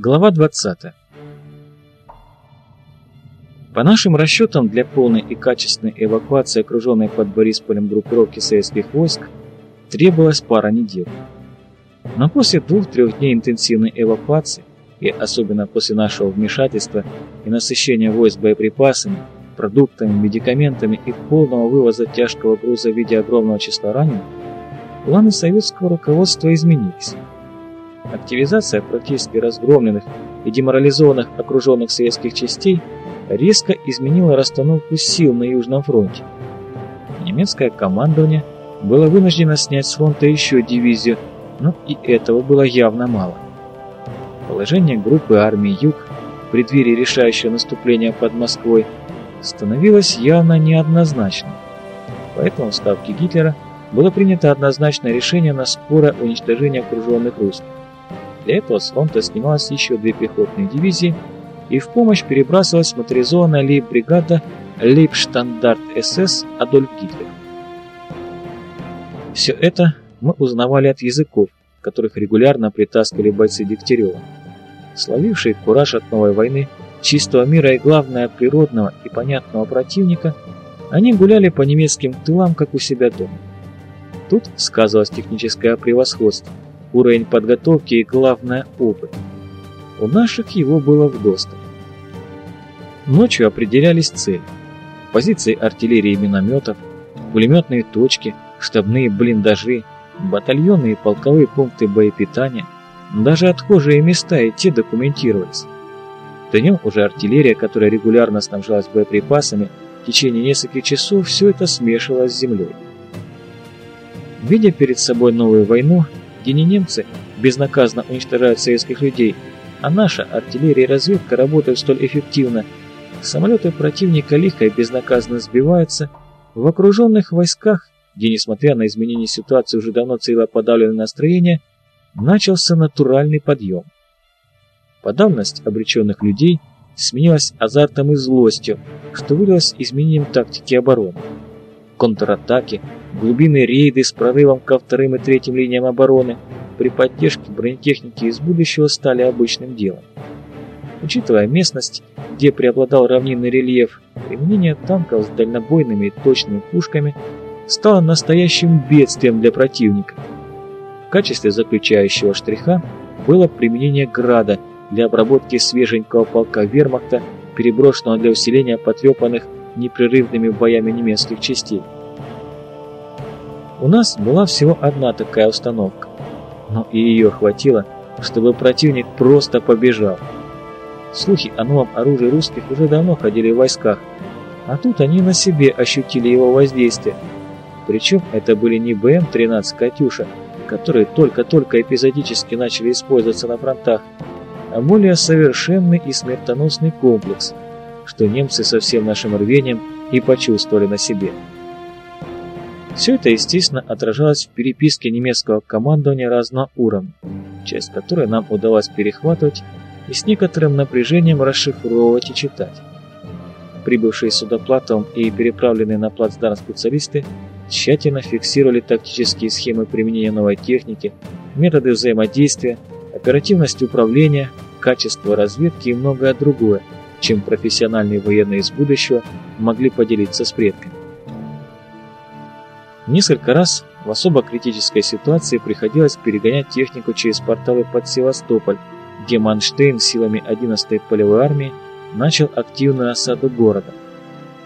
Глава 20. По нашим расчетам, для полной и качественной эвакуации окруженной под Борисполем группировки советских войск требовалась пара недель. Но после двух-трех дней интенсивной эвакуации, и особенно после нашего вмешательства и насыщения войск боеприпасами, продуктами, медикаментами и полного вывоза тяжкого груза в виде огромного числа раненых, планы советского руководства изменились. Активизация практически разгромленных и деморализованных окруженных советских частей резко изменила расстановку сил на Южном фронте. Немецкое командование было вынуждено снять с фронта еще дивизию, но и этого было явно мало. Положение группы армии Юг в преддверии решающего наступления под Москвой становилось явно неоднозначным. Поэтому в Ставке Гитлера было принято однозначное решение на скорое уничтожение окруженных русских. Для этого с фронта снималось еще две пехотные дивизии, и в помощь перебрасывалась моторизованная лейб-бригада Лейбштандарт СС Адольф Гитлер. Все это мы узнавали от языков, которых регулярно притаскивали бойцы Дегтярева. Словившие кураж от новой войны, чистого мира и, главное, природного и понятного противника, они гуляли по немецким тылам, как у себя дома. Тут сказывалось техническое превосходство – уровень подготовки и, главное, опыт. У наших его было вдосталь. Ночью определялись цели. Позиции артиллерии и минометов, пулеметные точки, штабные блиндажи, батальонные и полковые пункты боепитания, даже отхожие места и те документировались. Днем уже артиллерия, которая регулярно снабжалась боеприпасами, в течение нескольких часов все это смешивалось с землей. Видя перед собой новую войну, где не немцы безнаказанно уничтожают советских людей, а наша артиллерия и разведка работают столь эффективно, самолеты противника лихо и безнаказанно сбиваются, в окруженных войсках, где, несмотря на изменение ситуации, уже давно цело подавленное настроение, начался натуральный подъем. Подавленность обреченных людей сменилась азартом и злостью, что вылилось изменением тактики обороны. Контратаки, глубинные рейды с прорывом ко вторым и третьим линиям обороны при поддержке бронетехники из будущего стали обычным делом. Учитывая местность, где преобладал равнинный рельеф, применение танков с дальнобойными и точными пушками стало настоящим бедствием для противника. В качестве заключающего штриха было применение града для обработки свеженького полка вермахта, переброшенного для усиления потрепанных непрерывными боями немецких частей. У нас была всего одна такая установка, но и ее хватило, чтобы противник просто побежал. Слухи о новом оружии русских уже давно ходили в войсках, а тут они на себе ощутили его воздействие. Причем это были не БМ-13 «Катюша», которые только-только эпизодически начали использоваться на фронтах, а более совершенный и смертоносный комплекс, что немцы со всем нашим рвением и почувствовали на себе. Все это, естественно, отражалось в переписке немецкого командования разного уровня, часть которой нам удалось перехватывать и с некоторым напряжением расшифровывать и читать. Прибывшие сюда Платовым и переправленные на плацдарм специалисты тщательно фиксировали тактические схемы применения новой техники, методы взаимодействия, оперативность управления, качество разведки и многое другое, чем профессиональные военные из будущего могли поделиться с предками. Несколько раз в особо критической ситуации приходилось перегонять технику через порталы под Севастополь, где Манштейн силами 11-й полевой армии начал активную осаду города.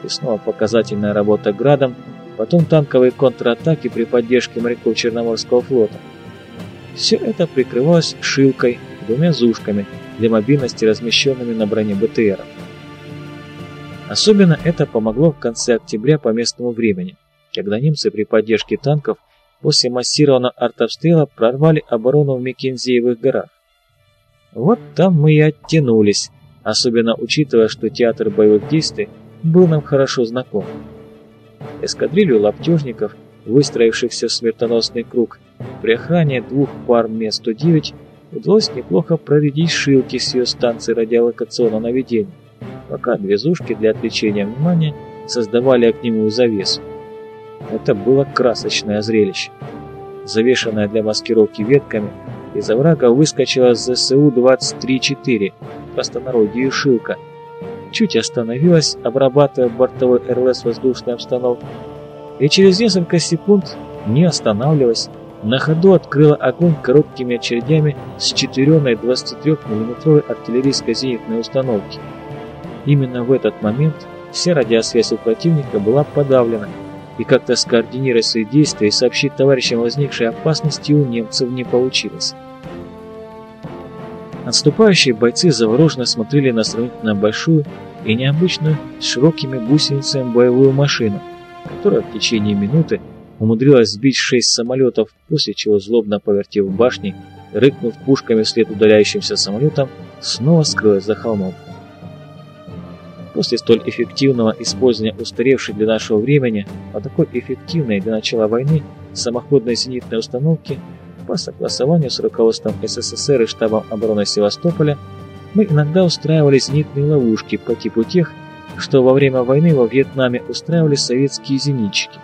И снова показательная работа градом, потом танковые контратаки при поддержке моряков Черноморского флота. Все это прикрывалось шилкой, двумя зушками для мобильности, размещенными на броне БТРов. Особенно это помогло в конце октября по местному времени когда немцы при поддержке танков после массированного артобстрела прорвали оборону в Мекензеевых горах. Вот там мы и оттянулись, особенно учитывая, что театр боевых действий был нам хорошо знаком. Эскадрилью лаптежников, выстроившихся в смертоносный круг, при охране двух пар Ме-109 удалось неплохо проредить шилки с ее станции радиолокационного наведения, пока две зушки для отвлечения внимания создавали огневую завесу. Это было красочное зрелище. Завешенная для маскировки ветками, из оврага выскочила ЗСУ-23-4, простонародье Шилка. Чуть остановилась, обрабатывая бортовой РЛС воздушной обстановки, и через несколько секунд, не останавливаясь, на ходу открыла огонь короткими очередями с четыреной 23 миллиметровой артиллерийской зенитной установки. Именно в этот момент вся радиосвязь у противника была подавлена, и как-то скоординировать свои действия и сообщить товарищам возникшей опасности у немцев не получилось. Отступающие бойцы завороженно смотрели на сравнительно большую и необычную с широкими гусеницами боевую машину, которая в течение минуты умудрилась сбить шесть самолетов, после чего, злобно повертев башни, рыкнув пушками вслед удаляющимся самолетам, снова скрылась за холмом. После столь эффективного использования устаревшей для нашего времени, а такой эффективной для начала войны, самоходной зенитной установки, по согласованию с руководством СССР и штабом обороны Севастополя, мы иногда устраивали зенитные ловушки по типу тех, что во время войны во Вьетнаме устраивали советские зенитчики.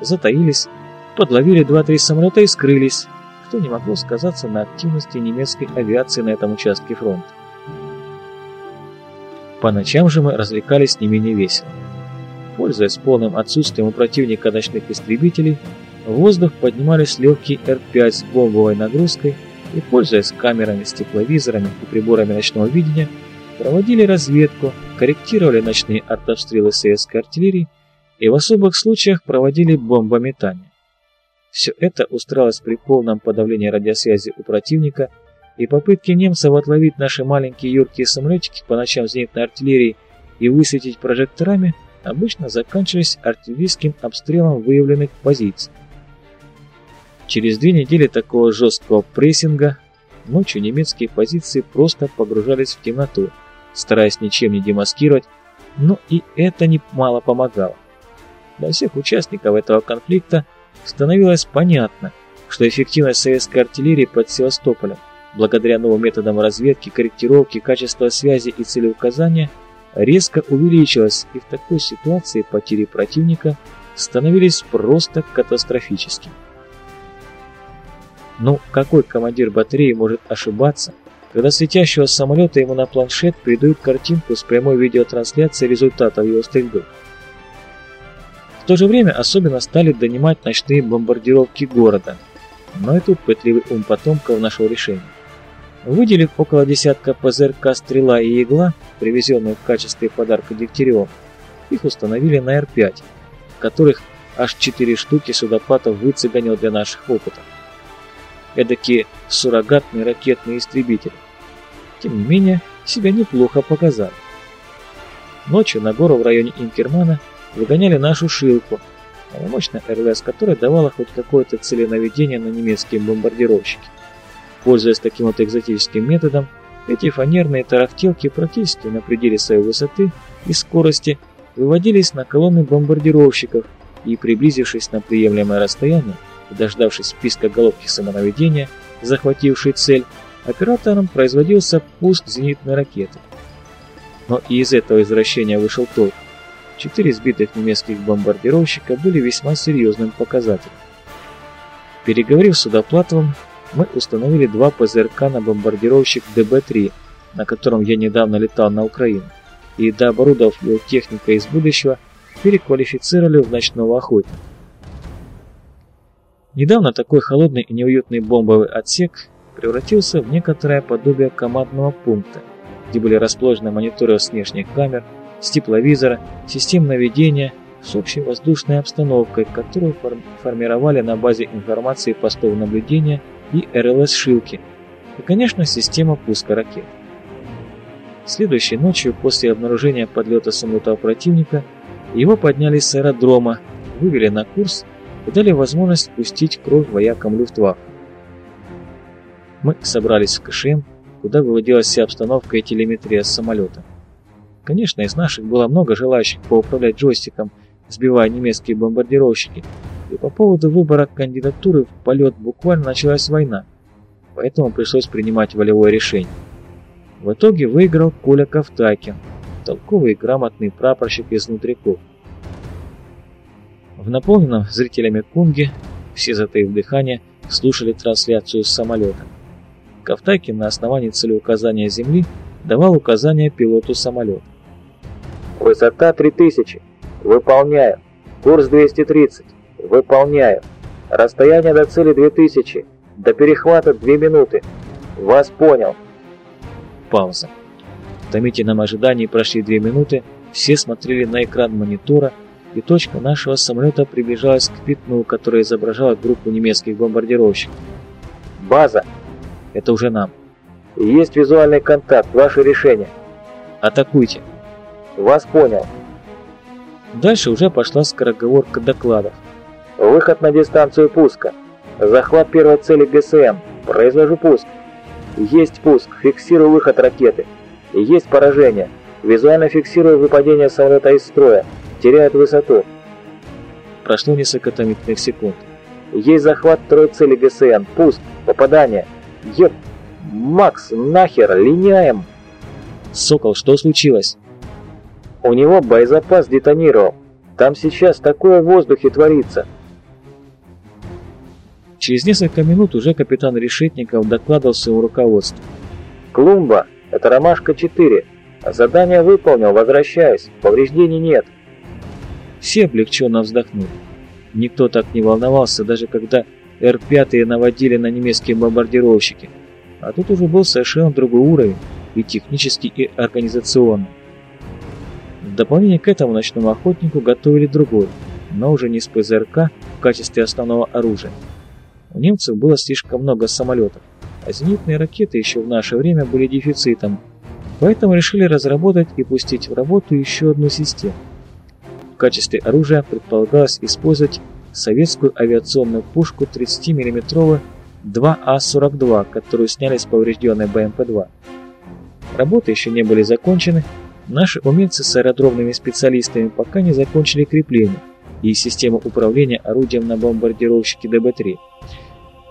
Затаились, подловили два-три самолета и скрылись, что не могло сказаться на активности немецкой авиации на этом участке фронта. По ночам же мы развлекались не менее весело. Пользуясь полным отсутствием у противника ночных истребителей, в воздух поднимались легкие Р-5 с бомбовой нагрузкой и, пользуясь камерами с тепловизорами и приборами ночного видения, проводили разведку, корректировали ночные артобстрелы советской артиллерии и в особых случаях проводили бомбометание. Все это устраивалось при полном подавлении радиосвязи у противника и попытки немцев отловить наши маленькие юркие самолетики по ночам зенитной артиллерии и высветить прожекторами обычно заканчивались артиллерийским обстрелом выявленных позиций. Через две недели такого жесткого прессинга ночью немецкие позиции просто погружались в темноту, стараясь ничем не демаскировать, но и это немало помогало. Для всех участников этого конфликта становилось понятно, что эффективность советской артиллерии под Севастополем, благодаря новым методам разведки, корректировки, качества связи и целеуказания, резко увеличилась, и в такой ситуации потери противника становились просто катастрофическими. Ну, какой командир батареи может ошибаться, когда светящего самолета ему на планшет передают картинку с прямой видеотрансляцией результатов его стрельбы? В то же время особенно стали донимать ночные бомбардировки города. Но и тут пытливый ум потомков нашего решения. Выделив около десятка ПЗРК «Стрела» и «Игла», привезенные в качестве подарка Дегтяревым, их установили на Р-5, которых аж четыре штуки судопатов выцеганил для наших опытов эдакие суррогатные ракетные истребители. Тем не менее, себя неплохо показали. Ночью на гору в районе Инкермана выгоняли нашу «Шилку», маломощная РЛС, которая давала хоть какое-то целенаведение на немецкие бомбардировщики. Пользуясь таким вот экзотическим методом, эти фанерные тарахтелки практически на пределе своей высоты и скорости выводились на колонны бомбардировщиков и, приблизившись на приемлемое расстояние, дождавшись списка головки самонаведения, захватившей цель, оператором производился пуск зенитной ракеты. Но и из этого извращения вышел толк. Четыре сбитых немецких бомбардировщика были весьма серьезным показателем. Переговорив с Судоплатовым, мы установили два ПЗРК на бомбардировщик ДБ-3, на котором я недавно летал на Украину, и дооборудовав его техникой из будущего, переквалифицировали в ночного охотника. Недавно такой холодный и неуютный бомбовый отсек превратился в некоторое подобие командного пункта, где были расположены мониторы внешних камер, с тепловизора, систем наведения, с общей воздушной обстановкой, которую формировали на базе информации постов наблюдения и РЛС-шилки, и, конечно, система пуска ракет. Следующей ночью, после обнаружения подлета самолета противника, его подняли с аэродрома, вывели на курс и дали возможность пустить кровь воякам Люфтваффе. Мы собрались в КШМ, куда выводилась вся обстановка и телеметрия с самолета. Конечно, из наших было много желающих поуправлять джойстиком, сбивая немецкие бомбардировщики, и по поводу выбора кандидатуры в полет буквально началась война, поэтому пришлось принимать волевое решение. В итоге выиграл Коля Ковтакин, толковый и грамотный прапорщик из внутриков. В наполненном зрителями Кунге все затаив дыхание слушали трансляцию с самолета. Ковтайкин на основании целеуказания Земли давал указания пилоту самолета. Высота 3000. Выполняю. Курс 230. Выполняю. Расстояние до цели 2000. До перехвата 2 минуты. Вас понял. Пауза. В томительном ожидании прошли 2 минуты, все смотрели на экран монитора, и точка нашего самолета приближалась к пятну, которое изображало группу немецких бомбардировщиков. «База!» «Это уже нам». «Есть визуальный контакт, ваше решение». «Атакуйте». «Вас понял». Дальше уже пошла скороговорка докладов. «Выход на дистанцию пуска. Захват первой цели ГСМ. Произвожу пуск. Есть пуск. Фиксирую выход ракеты. Есть поражение. Визуально фиксирую выпадение самолета из строя. Теряет высоту. Прошло несколько томительных секунд. Есть захват второй цели ГСН. Пуск. Попадание. Еп. Макс, нахер, линяем. Сокол, что случилось? У него боезапас детонировал. Там сейчас такое в воздухе творится. Через несколько минут уже капитан Решетников докладывал своему руководству. «Клумба, это Ромашка-4. Задание выполнил, возвращаюсь. Повреждений нет». Все облегченно вздохнули. Никто так не волновался, даже когда Р-5 наводили на немецкие бомбардировщики. А тут уже был совершенно другой уровень, и технический, и организационный. В дополнение к этому ночному охотнику готовили другой, но уже не с ПЗРК в качестве основного оружия. У немцев было слишком много самолетов, а зенитные ракеты еще в наше время были дефицитом, поэтому решили разработать и пустить в работу еще одну систему. В качестве оружия предполагалось использовать советскую авиационную пушку 30 миллиметровую 2А-42, которую сняли с поврежденной БМП-2. Работы еще не были закончены, наши умельцы с аэродромными специалистами пока не закончили крепление и систему управления орудием на бомбардировщике ДБ-3.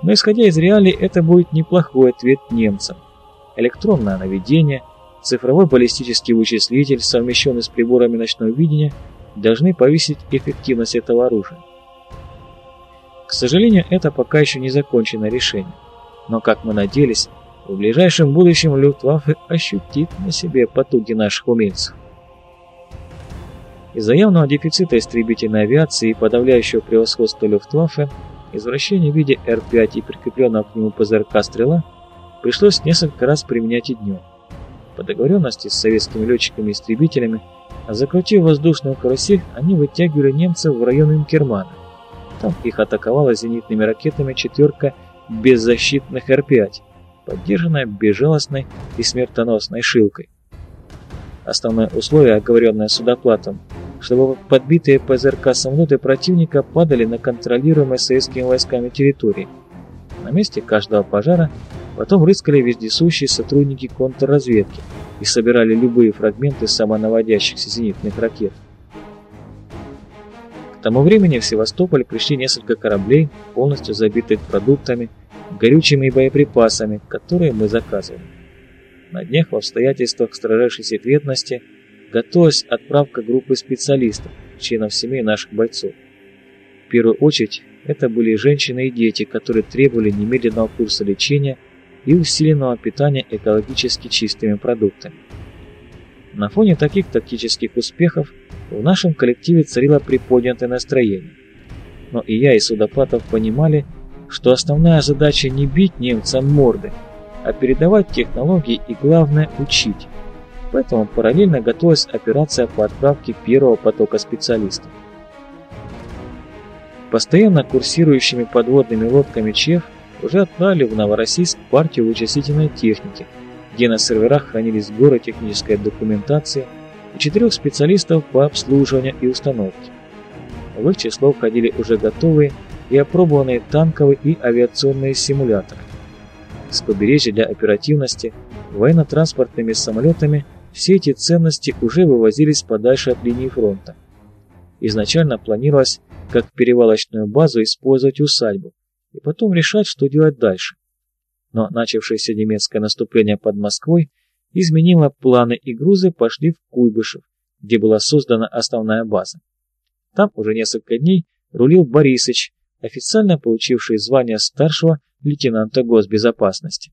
Но исходя из реалий, это будет неплохой ответ немцам. Электронное наведение, цифровой баллистический вычислитель, совмещенный с приборами ночного видения, должны повысить эффективность этого оружия. К сожалению, это пока еще не законченное решение. Но, как мы надеялись, в ближайшем будущем Люфтваффе ощутит на себе потуги наших умельцев. Из-за явного дефицита истребительной авиации и подавляющего превосходства Люфтваффе Извращение в виде Р-5 и прикрепленного к нему ПЗРК «Стрела» пришлось несколько раз применять и днем. По договоренности с советскими летчиками-истребителями, закрутив воздушную карусель, они вытягивали немцев в район Инкермана. Там их атаковала зенитными ракетами четверка беззащитных Р-5, поддержанная безжалостной и смертоносной шилкой. Основное условие, оговоренное судоплатом, чтобы подбитые ПЗРК самолеты противника падали на контролируемой советскими войсками территории. На месте каждого пожара потом рыскали вездесущие сотрудники контрразведки и собирали любые фрагменты самонаводящихся зенитных ракет. К тому времени в Севастополь пришли несколько кораблей, полностью забитых продуктами, горючими и боеприпасами, которые мы заказывали. На днях в обстоятельствах строжайшей секретности – готовилась отправка группы специалистов, членов семей наших бойцов. В первую очередь, это были женщины и дети, которые требовали немедленного курса лечения и усиленного питания экологически чистыми продуктами. На фоне таких тактических успехов в нашем коллективе царило приподнятое настроение. Но и я, и Судоплатов понимали, что основная задача не бить немцам морды, а передавать технологии и, главное, учить поэтому параллельно готовилась операция по отправке первого потока специалистов. Постоянно курсирующими подводными лодками ЧЕФ уже отправили в Новороссийск партию вычислительной техники, где на серверах хранились горы технической документации и четырех специалистов по обслуживанию и установке. В их число входили уже готовые и опробованные танковые и авиационные симуляторы. С побережья для оперативности военно-транспортными самолетами – все эти ценности уже вывозились подальше от линии фронта. Изначально планировалось как перевалочную базу использовать усадьбу и потом решать, что делать дальше. Но начавшееся немецкое наступление под Москвой изменило планы и грузы пошли в Куйбышев, где была создана основная база. Там уже несколько дней рулил Борисыч, официально получивший звание старшего лейтенанта госбезопасности.